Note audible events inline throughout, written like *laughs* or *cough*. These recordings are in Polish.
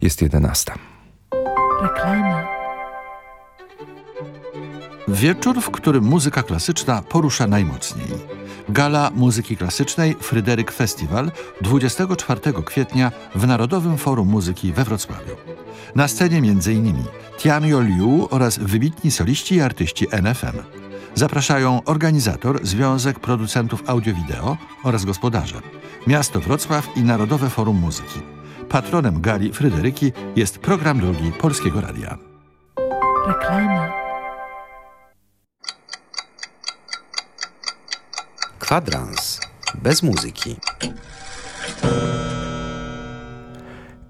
Jest jedenasta. Reklama. Wieczór, w którym muzyka klasyczna porusza najmocniej. Gala Muzyki Klasycznej Fryderyk Festiwal 24 kwietnia w Narodowym Forum Muzyki we Wrocławiu. Na scenie m.in. Tianyo Liu oraz wybitni soliści i artyści NFM. Zapraszają organizator Związek Producentów Audio-Wideo oraz gospodarze, Miasto Wrocław i Narodowe Forum Muzyki. Patronem gali Fryderyki jest program drugi Polskiego Radia. Reklama. Kwadrans bez muzyki.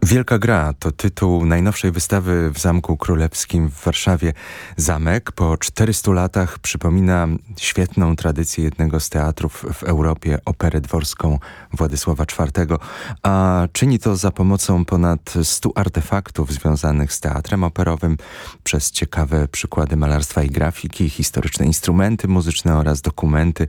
Wielka Gra to tytuł najnowszej wystawy w Zamku Królewskim w Warszawie. Zamek po 400 latach przypomina świetną tradycję jednego z teatrów w Europie, operę dworską Władysława IV, a czyni to za pomocą ponad 100 artefaktów związanych z teatrem operowym, przez ciekawe przykłady malarstwa i grafiki, historyczne instrumenty muzyczne oraz dokumenty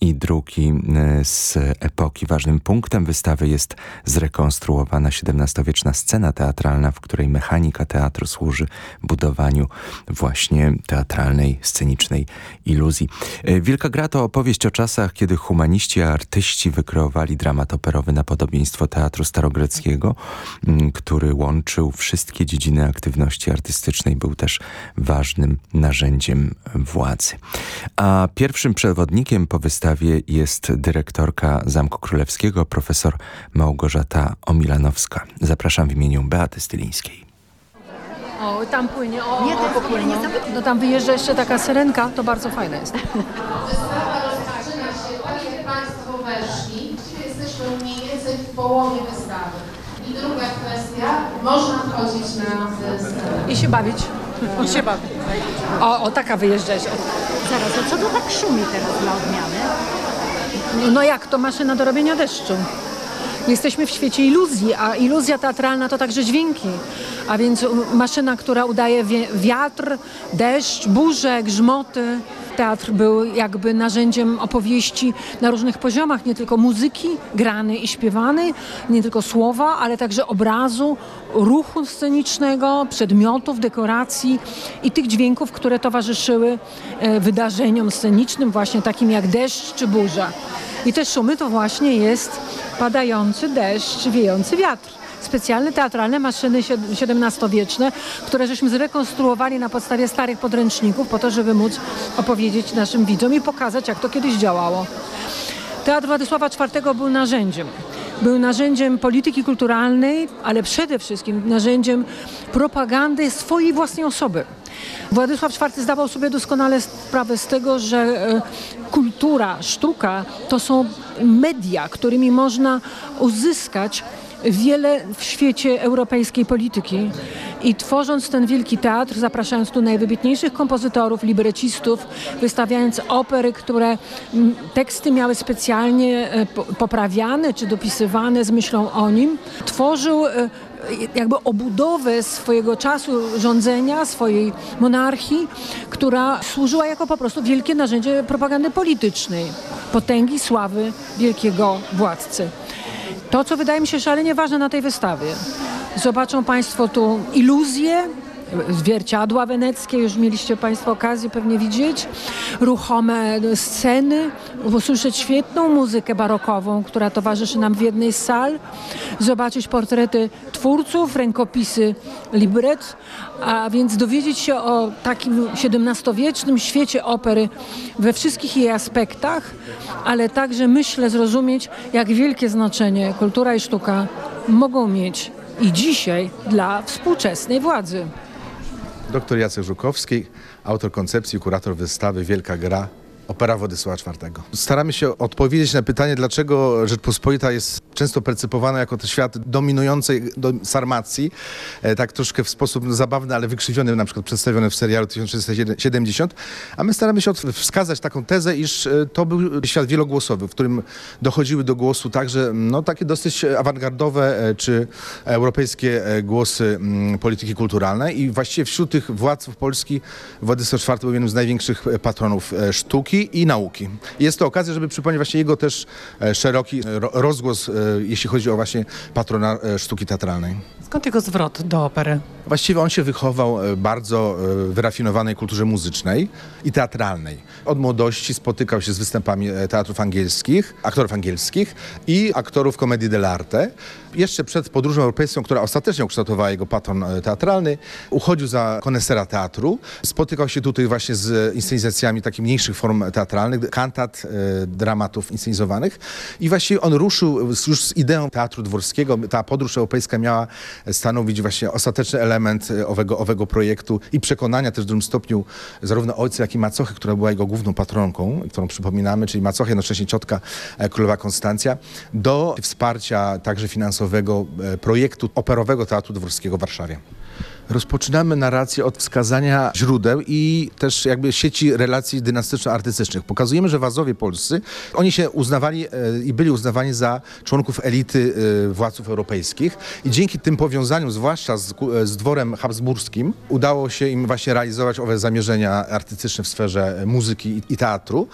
i druki y, z epoki. Ważnym punktem wystawy jest zrekonstruowana XVII-wieczna scena teatralna, w której mechanika teatru służy budowaniu właśnie teatralnej, scenicznej iluzji. E, Wielka Gra to opowieść o czasach, kiedy humaniści, artyści wykreowali dramat operowy na podobieństwo teatru starogreckiego, który łączył wszystkie dziedziny aktywności artystycznej, był też ważnym narzędziem władzy. A pierwszym przewodnikiem po wystawie jest dyrektorka Zamku Królewskiego, profesor Małgorzata Omilanowska. Zapraszam w imieniu Beaty Stylińskiej. O, tam płynie, o, Nie, o, teraz popłynie. nie zapomnij. No tam wyjeżdża jeszcze taka syrenka, to bardzo fajne jest. o Państwo weszli, jesteśmy mniej więcej w połowie wystawy. I druga *laughs* kwestia, można wchodzić na scenę. I się bawić. I się bawić. O, o, taka wyjeżdża jest. O, Zaraz, a co to tak szumi teraz dla odmiany? No jak to maszyna do robienia deszczu? Jesteśmy w świecie iluzji, a iluzja teatralna to także dźwięki. A więc u- maszyna, która udaje wiatr, deszcz, burze, grzmoty. Teatr był jakby narzędziem opowieści na różnych poziomach, nie tylko muzyki granej i śpiewanej, nie tylko słowa, ale także obrazu, ruchu scenicznego, przedmiotów, dekoracji i tych dźwięków, które towarzyszyły e, wydarzeniom scenicznym, właśnie takim jak deszcz czy burza. I te szumy to właśnie jest padający deszcz, wiejący wiatr. Specjalne teatralne maszyny XVII-wieczne, które żeśmy zrekonstruowali na podstawie starych podręczników po to, żeby móc opowiedzieć naszym widzom i pokazać, jak to kiedyś działało. Teatr Władysława IV był narzędziem. Był narzędziem polityki kulturalnej, ale przede wszystkim narzędziem propagandy swojej własnej osoby. Władysław IV zdawał sobie doskonale sprawę z tego, że e, kultura, sztuka to są media, którymi można uzyskać wiele w świecie europejskiej polityki. I tworząc ten wielki teatr, zapraszając tu najwybitniejszych kompozytorów, librecistów, wystawiając opery, które teksty miały specjalnie e, po- poprawiane czy dopisywane z myślą o nim, tworzył e, jakby obudowę swojego czasu rządzenia, swojej monarchii, która służyła jako po prostu wielkie narzędzie propagandy politycznej, potęgi, sławy wielkiego władcy. To, co wydaje mi się szalenie ważne na tej wystawie. Zobaczą Państwo tu iluzje, zwierciadła weneckie, już mieliście Państwo okazję pewnie widzieć, ruchome sceny, usłyszeć świetną muzykę barokową, która towarzyszy nam w jednej z sal, zobaczyć portrety twórców, rękopisy libret, a więc dowiedzieć się o takim XVII-wiecznym świecie opery we wszystkich jej aspektach, ale także myślę zrozumieć, jak wielkie znaczenie kultura i sztuka mogą mieć i dzisiaj dla współczesnej władzy. Dr Jacek Żukowski, autor koncepcji, kurator wystawy Wielka Gra, opera Władysława IV. Staramy się odpowiedzieć na pytanie, dlaczego Rzeczpospolita jest często percypowana jako ten świat dominującej do Sarmacji, e, tak troszkę w sposób zabawny, ale wykrzywiony, na przykład przedstawiony w serialu 1670, a my staramy się wskazać taką tezę, iż e, to był świat wielogłosowy, w którym dochodziły do głosu także no, takie dosyć awangardowe e, czy europejskie głosy mm, polityki kulturalnej. I właściwie wśród tych władców Polski Władysław IV był jednym z największych patronów sztuki sztuki i nauki. Jest to okazja, żeby przypomnieć właśnie jego też e, szeroki e, ro- rozgłos, e, jeśli chodzi o właśnie patrona sztuki teatralnej. Skąd jego zwrot do opery? Właściwie on się wychował bardzo wyrafinowanej kulturze muzycznej i teatralnej. Od młodości spotykał się z występami teatrów angielskich, aktorów angielskich i aktorów komedii dell'arte. Jeszcze przed podróżą europejską, która ostatecznie ukształtowała jego patron teatralny, uchodził za konesera teatru. Spotykał się tutaj właśnie z inscenizacjami takich mniejszych form teatralnych, kantat, e, dramatów inscenizowanych. I właściwie on ruszył już z ideą teatru dworskiego. Ta podróż europejska miała stanowić właśnie ostateczny element e, owego, owego projektu i przekonania też w dużym stopniu zarówno ojca, jak i macochy, która była jego główną patronką, którą przypominamy, czyli macocha, jednocześnie ciotka e, królowa Konstancja, do wsparcia także finansowego projektu operowego Teatru Dworskiego w Warszawie. Rozpoczynamy narrację od wskazania źródeł i też jakby sieci relacji dynastyczno-artystycznych. Pokazujemy, że wazowie polscy, oni się uznawali e, i byli uznawani za członków elity e, władców europejskich i dzięki tym powiązaniom, zwłaszcza z, e, z dworem habsburskim, udało się im właśnie realizować owe zamierzenia artystyczne w sferze muzyki i, teatru.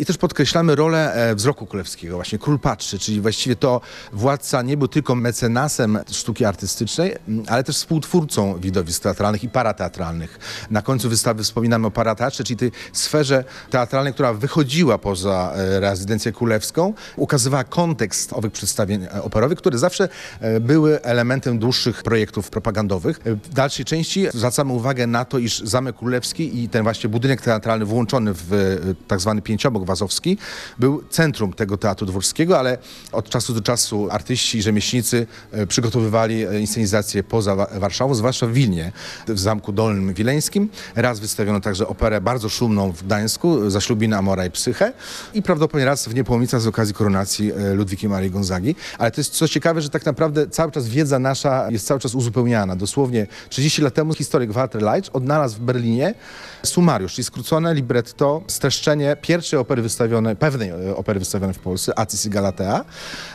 I też podkreślamy rolę wzroku królewskiego. Właśnie król patrzy, czyli właściwie to władca nie był tylko mecenasem sztuki artystycznej, ale też współtwórcą widowisk teatralnych i parateatralnych. Na końcu wystawy wspominamy o parateatrze, czyli tej sferze teatralnej, która wychodziła poza e, rezydencję królewską, ukazywała kontekst owych przedstawień e, operowych, które zawsze e, były elementem dłuższych projektów propagandowych. W dalszej części zwracamy uwagę na to, iż Zamek Królewski i ten właśnie budynek teatralny włączony w tak zwany pięciobok wazowski był centrum tego teatru dworskiego, ale od czasu do czasu artyści i rzemieślnicy przygotowywali inscenizacje poza Wa- Warszawą, zwłaszcza w Wilnie, w Zamku Dolnym Wileńskim. Raz wystawiono także operę bardzo szumną w Gdańsku, Zaślubiny Amora i Psyche i prawdopodobnie raz w Niepołomicach z okazji koronacji e, Ludwiki Marii Gonzagi. Ale to jest co ciekawe, że tak naprawdę cały czas wiedza nasza jest cały czas uzupełniana. Dosłownie 30 lat temu historyk Walter Leitch odnalazł w Berlinie sumariusz, czyli skrócone libretto, streszczenie pierwszej opery wystawionej, pewnej e, opery wystawionej w Polsce, Acis i Galatea.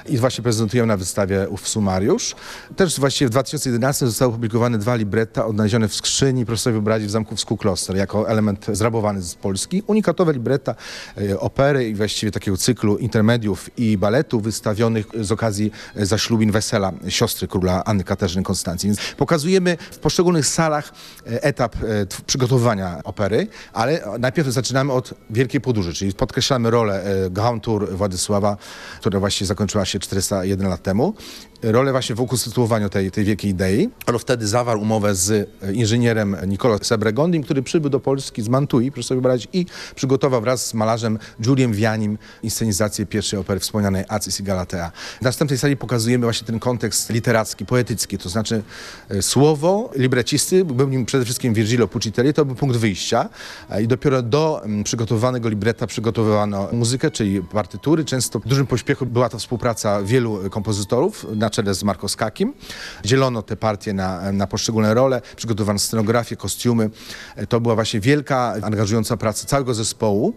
I właśnie prezentujemy na wystawie ów sumariusz. Też właściwie w 2011 zostały dwa libretta odnalezione w skrzyni profesora wyobrazić w zamku w Skukloster jako element zrabowany z Polski. Unikatowe libretta e, opery i właściwie takiego cyklu intermediów i baletu wystawionych z okazji e, zaślubin wesela siostry króla Anny Katarzyny Konstancji. Więc pokazujemy w poszczególnych salach e, etap przygotowywania opery, ale najpierw zaczynamy od Wielkiej Podróży, czyli podkreślamy rolę Grand Tour Władysława, która właśnie zakończyła się 401 lat temu. Rolę właśnie w ukonstytuowaniu tej, tej wielkiej idei. On wtedy zawarł umowę z e, inżynierem Nicola Sebregondim, który przybył do Polski z Mantui, proszę sobie wyobrazić, i przygotował wraz z malarzem Juliem Vianim inscenizację pierwszej opery wspomnianej Acis i Galatea. W następnej sali pokazujemy właśnie ten kontekst literacki, poetycki, to znaczy e, słowo librecisty, był nim przede wszystkim Virgilio Puccitelli, to był punkt wyjścia e, i dopiero do mm, przygotowanego libretta przygotowywano muzykę, czyli partytury. Często w dużym pośpiechu była to współpraca wielu kompozytorów na czele z Marko Skakim. Dzielono te partie na, na poszczególne role, przygotowano scenografię, kostiumy. E, To była właśnie wielka, angażująca praca całego zespołu.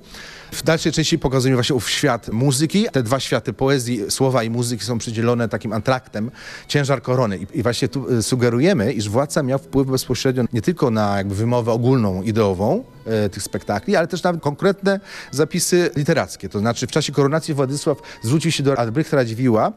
W dalszej części pokazujemy właśnie ów świat muzyki. Te dwa światy poezji, słowa i muzyki są przydzielone takim antraktem, ciężar korony. I, właśnie tu e, sugerujemy, iż władca miał wpływ bezpośrednio nie tylko na jakby wymowę ogólną, ideową e, tych spektakli, ale też na konkretne zapisy literackie. To znaczy w czasie koronacji Władysław zwrócił się do Albrechta Radziwiła.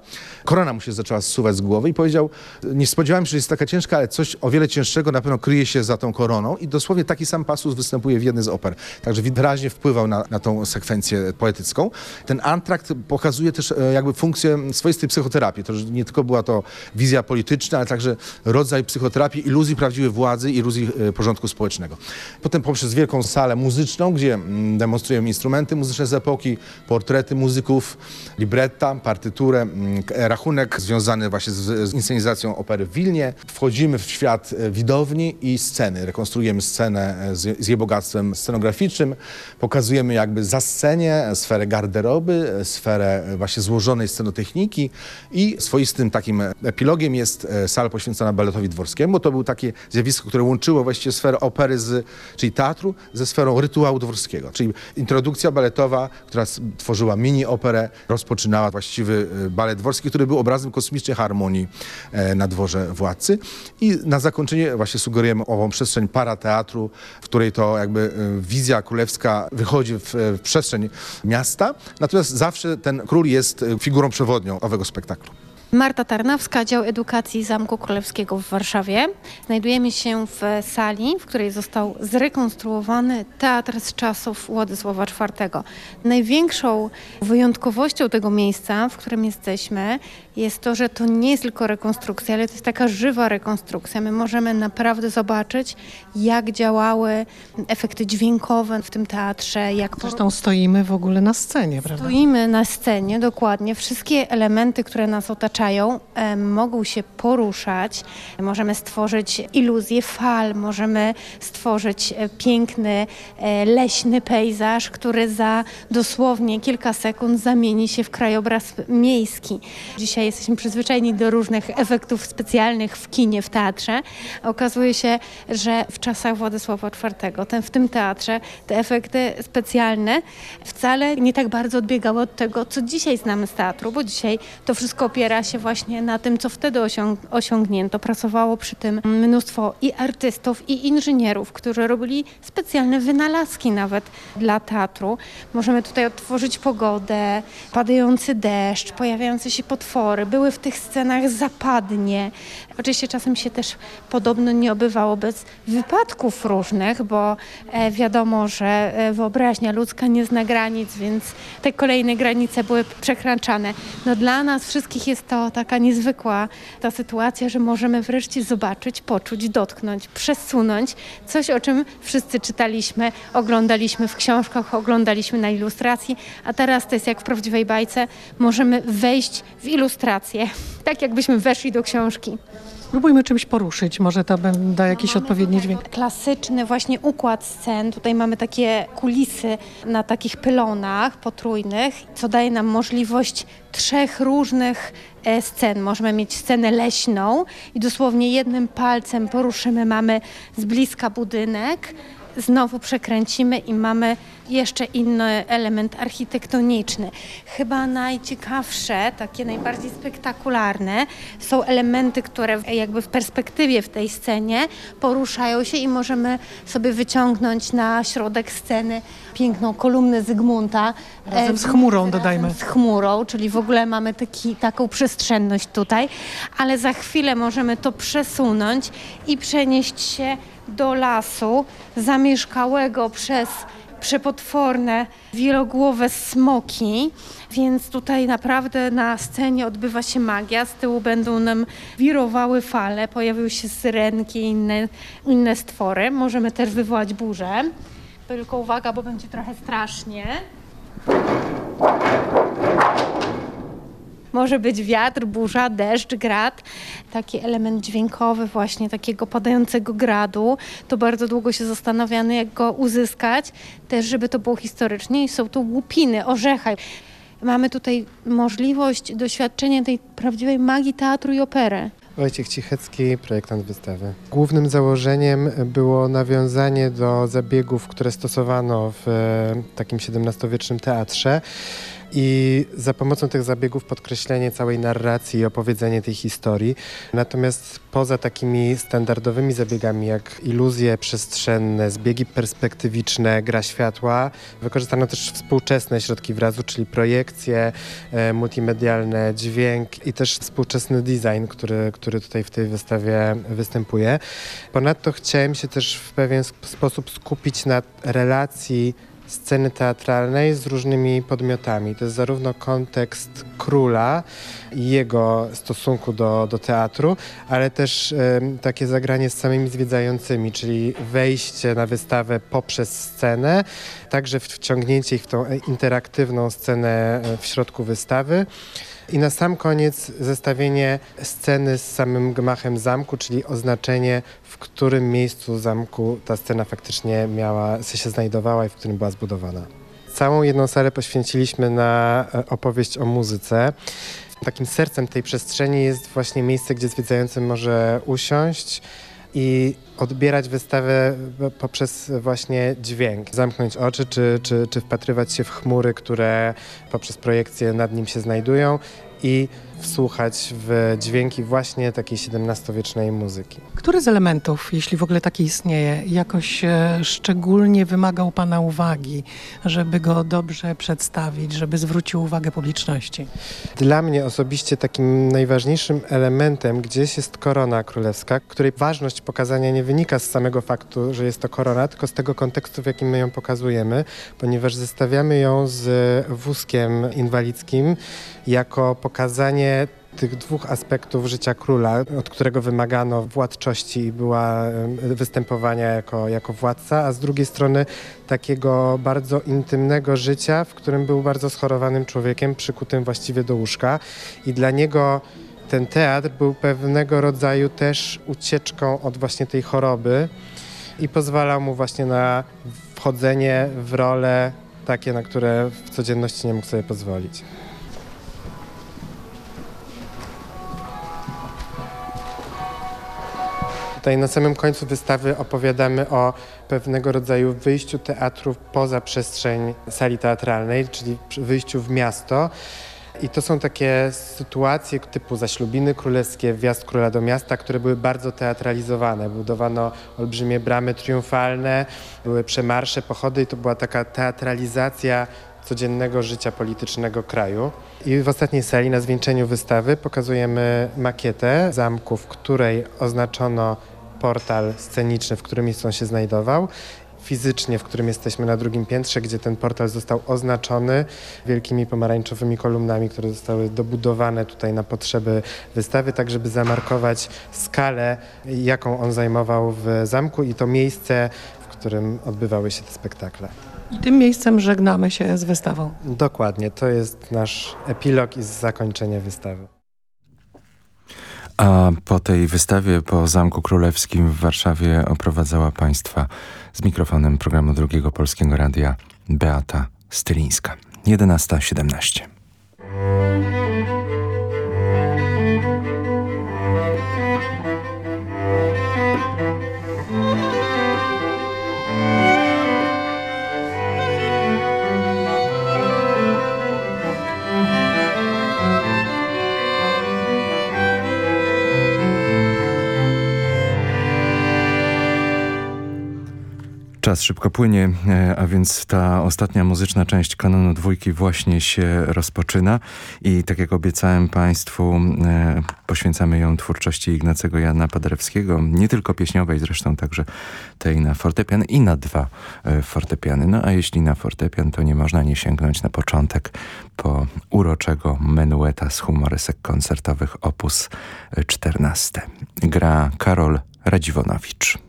Korona mu się zaczęła zsuwać z głowy i powiedział, nie spodziewałem się, że jest taka ciężka, ale coś o wiele cięższego na pewno kryje się za tą koroną. I dosłownie taki sam pasus występuje w jednej z oper. Także wyraźnie wpływał na, na tą sekwencję poetycką. Ten antrakt pokazuje też e, jakby funkcję swoistej psychoterapii. To, nie tylko była to wizja polityczna, ale także rodzaj psychoterapii, iluzji prawdziwej władzy, iluzji e, porządku społecznego. Potem poprzez wielką salę muzyczną, gdzie mm, demonstrujemy instrumenty muzyczne z epoki, portrety muzyków, libretta, partyturę, mm, k- rachunek związany właśnie z, z inscenizacją opery w Wilnie. Wchodzimy w świat e, widowni i sceny. Rekonstruujemy scenę e, z, z jej bogactwem scenograficznym. Pokazujemy jakby za scenie e, sferę garderoby, e, sferę e, właśnie złożonej scenotechniki i swoistym takim epilogiem jest e, sala poświęcona baletowi dworskiemu. To było takie zjawisko, które łączyło właściwie sferę opery, z, czyli teatru, ze sferą rytuału dworskiego, czyli introdukcja baletowa, która tworzyła mini-operę, rozpoczynała właściwy y, balet dworski, który był obrazem kosmicznej harmonii e, na dworze władcy. I na zakończenie właśnie sugerujemy ową przestrzeń parateatru, w której to jakby wizja królewska wychodzi w przestrzeń miasta, natomiast zawsze ten król jest figurą przewodnią owego spektaklu. Marta Tarnawska, dział edukacji Zamku Królewskiego w Warszawie. Znajdujemy się w sali, w której został zrekonstruowany teatr z czasów Władysława IV. Największą wyjątkowością tego miejsca, w którym jesteśmy, jest to, że to nie jest tylko rekonstrukcja, ale to jest taka żywa rekonstrukcja. My możemy naprawdę zobaczyć, jak działały efekty dźwiękowe w tym teatrze, jak Zresztą stoimy w ogóle na scenie, prawda? Stoimy na scenie, dokładnie. Wszystkie elementy, które nas otaczają, e, mogą się poruszać. Możemy stworzyć iluzję fal, możemy stworzyć e, piękny, e, leśny pejzaż, który za dosłownie kilka sekund zamieni się w krajobraz miejski. Dzisiaj jesteśmy przyzwyczajeni do różnych efektów specjalnych w kinie, w teatrze. Okazuje się, że w czasach Władysława IV, ten, w tym teatrze, te efekty specjalne wcale nie tak bardzo odbiegały od tego, co dzisiaj znamy z teatru, bo dzisiaj to wszystko opiera się właśnie na tym, co wtedy osiąg- osiągnięto. Pracowało przy tym mnóstwo i artystów, i inżynierów, którzy robili specjalne wynalazki nawet dla teatru. Możemy tutaj odtworzyć pogodę, padający deszcz, pojawiające się potwory. Były w tych scenach zapadnie. Oczywiście czasem się też podobno nie obywało bez wypadków różnych, bo e, wiadomo, że e, wyobraźnia ludzka nie zna granic, więc te kolejne granice były przekraczane. No dla nas wszystkich jest to taka niezwykła ta sytuacja, że możemy wreszcie zobaczyć, poczuć, dotknąć, przesunąć coś, o czym wszyscy czytaliśmy, oglądaliśmy w książkach, oglądaliśmy na ilustracji, a teraz to jest jak w prawdziwej bajce, możemy wejść w ilustrację, tak jakbyśmy weszli do książki. Spróbujmy czymś poruszyć, może to da jakiś odpowiedni dźwięk. Klasyczny właśnie układ scen. Tutaj mamy takie kulisy na takich pylonach potrójnych, co daje nam możliwość trzech różnych e, scen. Możemy mieć scenę leśną i dosłownie jednym palcem poruszymy, mamy z bliska budynek, znowu przekręcimy i mamy jeszcze inny element architektoniczny. Chyba najciekawsze, takie najbardziej spektakularne są elementy, które jakby w perspektywie w tej scenie poruszają się i możemy sobie wyciągnąć na środek sceny piękną kolumnę Zygmunta. Razem E, z chmurą, razem dodajmy. Z chmurą, czyli w ogóle mamy taki, taką przestrzenność tutaj, ale za chwilę możemy to przesunąć i przenieść się do lasu zamieszkałego przez przepotworne, wielogłowe smoki, więc tutaj naprawdę na scenie odbywa się magia. Z tyłu będą nam wirowały fale, pojawiły się syrenki i inne, inne stwory. Możemy też wywołać burzę. Tylko uwaga, bo będzie trochę strasznie. Może być wiatr, burza, deszcz, grad. Taki element dźwiękowy właśnie takiego padającego gradu. To bardzo długo się zastanawiano, jak go uzyskać. Też, żeby to było historycznie. I są to łupiny, orzechy. Mamy tutaj możliwość doświadczenia tej prawdziwej magii teatru i opery. Wojciech Cichecki, projektant wystawy. Głównym założeniem było nawiązanie do zabiegów, które stosowano w e, takim XVII-wiecznym teatrze i za pomocą tych zabiegów podkreślenie całej narracji i opowiedzenie tej historii. Natomiast poza takimi standardowymi zabiegami jak iluzje przestrzenne, zbiegi perspektywiczne, gra światła, wykorzystano też współczesne środki wyrazu, czyli projekcje e, multimedialne, dźwięk i też współczesny design, który, który tutaj w tej wystawie występuje. Ponadto chciałem się też w pewien sp- sposób skupić na relacji sceny teatralnej z różnymi podmiotami. To jest zarówno kontekst króla i jego stosunku do, do teatru, ale też em, takie zagranie z samymi zwiedzającymi, czyli wejście na wystawę poprzez scenę, także wciągnięcie ich w tą interaktywną scenę e, w środku wystawy. I na sam koniec zestawienie sceny z samym gmachem zamku, czyli oznaczenie, w którym miejscu zamku ta scena faktycznie miała, się znajdowała i w którym była zbudowana. Całą jedną salę poświęciliśmy na e, opowieść o muzyce. Takim sercem tej przestrzeni jest właśnie miejsce, gdzie zwiedzający może usiąść, i odbierać wystawę poprzez właśnie dźwięk. Zamknąć oczy, czy, czy, czy wpatrywać się w chmury, które poprzez projekcję nad nim się znajdują i wsłuchać w dźwięki właśnie takiej XVII-wiecznej muzyki. Który z elementów, jeśli w ogóle taki istnieje, jakoś e, szczególnie wymagał Pana uwagi, żeby go dobrze przedstawić, żeby zwrócił uwagę publiczności? Dla mnie osobiście takim najważniejszym elementem gdzieś jest korona królewska, której ważność pokazania nie wynika z samego faktu, że jest to korona, tylko z tego kontekstu, w jakim my ją pokazujemy, ponieważ zestawiamy ją z wózkiem inwalidzkim jako pokazanie tych dwóch aspektów życia króla, od którego wymagano władczości i była występowania jako, jako władca, a z drugiej strony takiego bardzo intymnego życia, w którym był bardzo schorowanym człowiekiem, przykutym właściwie do łóżka i dla niego ten teatr był pewnego rodzaju też ucieczką od właśnie tej choroby i pozwalał mu właśnie na wchodzenie w role takie, na które w codzienności nie mógł sobie pozwolić. Tutaj na samym końcu wystawy opowiadamy o pewnego rodzaju wyjściu teatru poza przestrzeń sali teatralnej, czyli wyjściu w miasto. I to są takie sytuacje typu zaślubiny królewskie, wjazd króla do miasta, które były bardzo teatralizowane. Budowano olbrzymie bramy triumfalne, były przemarsze, pochody i to była taka teatralizacja codziennego życia politycznego kraju. I w ostatniej sali na zwieńczeniu wystawy pokazujemy makietę zamku, w której oznaczono portal sceniczny, w którym miejscu on się znajdował fizycznie, w którym jesteśmy na drugim piętrze, gdzie ten portal został oznaczony wielkimi pomarańczowymi kolumnami, które zostały dobudowane tutaj na potrzeby wystawy, tak żeby zamarkować skalę, jaką on zajmował w zamku i to miejsce, w którym odbywały się te spektakle. I tym miejscem żegnamy się z wystawą. Dokładnie, to jest nasz epilog i zakończenie wystawy. A po tej wystawie po Zamku Królewskim w Warszawie oprowadzała Państwa z mikrofonem programu Drugiego Polskiego Radia Beata Stylińska. 11.17. Czas szybko płynie, e, a więc ta ostatnia muzyczna część kanonu dwójki właśnie się rozpoczyna i tak jak obiecałem Państwu, e, poświęcamy ją twórczości Ignacego Jana Paderewskiego, nie tylko pieśniowej, zresztą także tej na fortepian i na dwa e, fortepiany. No a jeśli na fortepian, to nie można nie sięgnąć na początek po uroczego menueta z humorysek koncertowych op. 14. Gra Karol Radziwonowicz.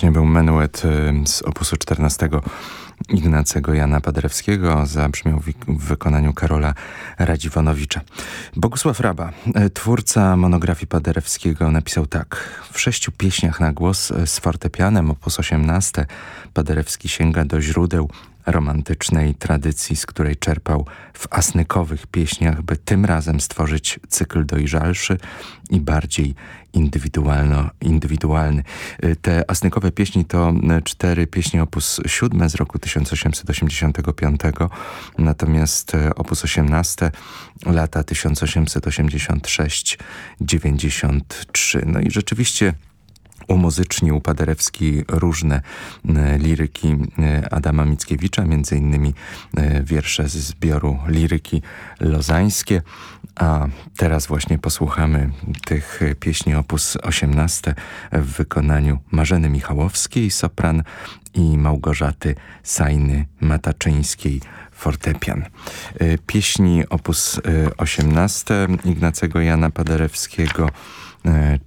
Właśnie był menuet y, z opusu 14 Ignacego Jana Paderewskiego, zabrzmiał w wykonaniu Karola Radziwonowicza. Bogusław Raba, y, twórca monografii Paderewskiego, napisał tak. W sześciu pieśniach na głos z fortepianem, opus 18, Paderewski sięga do źródeł romantycznej tradycji, z której czerpał w asnykowych pieśniach, by tym razem stworzyć cykl dojrzalszy i bardziej indywidualno, indywidualny. Te asnykowe pieśni to cztery pieśni opus 7 z roku 1885, natomiast opus 18 lata 1886-93. No i rzeczywiście umuzycznił Paderewski różne e, liryki e, Adama Mickiewicza, między innymi e, wiersze z zbioru liryki lozańskie, a teraz właśnie posłuchamy tych pieśni opus 18 w wykonaniu Marzeny Michałowskiej, sopran i Małgorzaty Sajny Mataczyńskiej, fortepian. Pieśni opus 18 Ignacego Jana Paderewskiego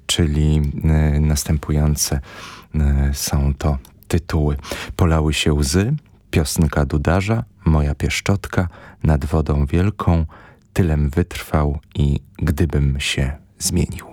czyli e, następujące e, są to tytuły. Polały się łzy, piosenka Dudarza, Moja pieszczotka, Nad wodą wielką, Tylem wytrwał i Gdybym się zmienił.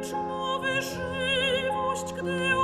lecz mowy żywość, gdy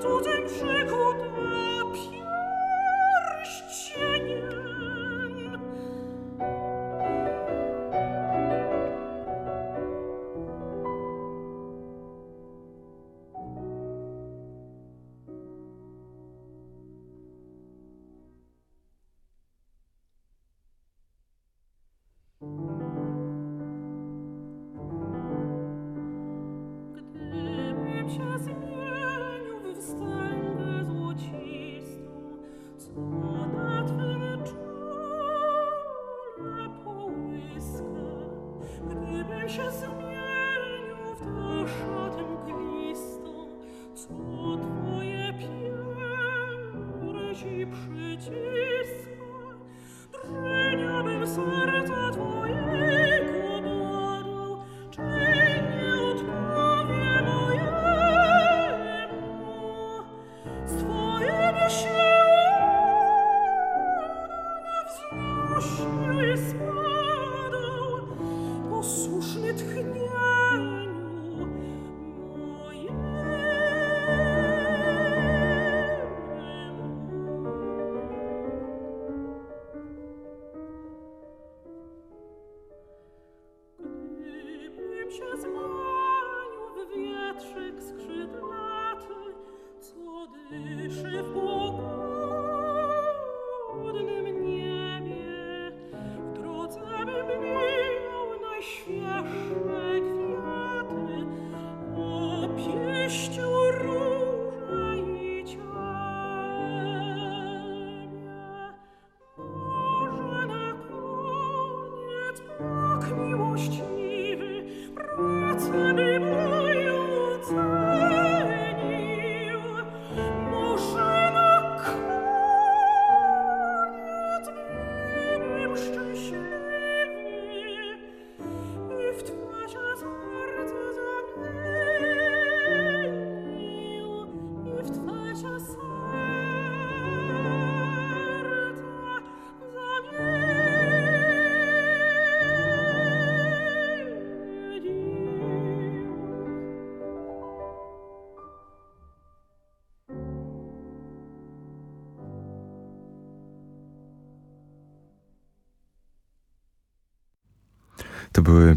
To były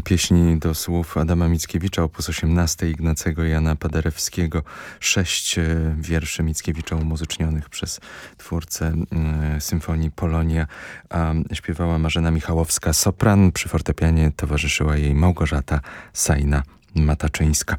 pieśni do słów Adama Mickiewicza, opus 18 Ignacego Jana Paderewskiego. Sześć e, wierszy Mickiewicza umuzycznionych przez twórcę y, Symfonii Polonia. A śpiewała Marzena Michałowska, sopran. Przy fortepianie towarzyszyła jej Małgorzata Sajna. Mataczyńska.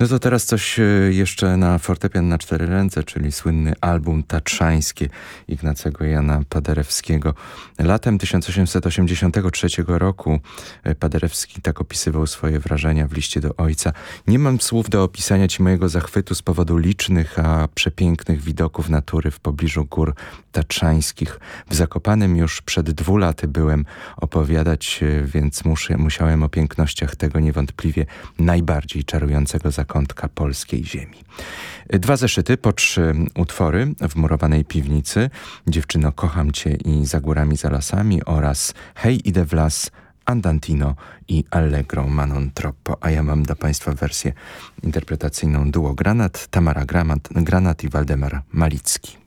No to teraz coś e, jeszcze na fortepian na cztery ręce, czyli słynny album Tatrzańskie Ignacego Jana Paderewskiego. Latem 1883 roku e, Paderewski tak opisywał swoje wrażenia w liście do ojca. Nie mam słów do opisania ci mojego zachwytu z powodu licznych, a przepięknych widoków natury w pobliżu gór tatrzańskich. W Zakopanem już przed dwu laty byłem opowiadać, e, więc muszę, musiałem o pięknościach tego niewątpliwie najbardziej czarującego zakątka polskiej ziemi. Dwa zeszyty po trzy utwory w murowanej piwnicy Dziewczyno kocham cię i za górami za lasami oraz Hej idę w las Andantino i Allegro Manon Troppo, a ja mam dla Państwa wersję interpretacyjną duo Granat, Tamara Granat, Granat i Waldemar Malicki.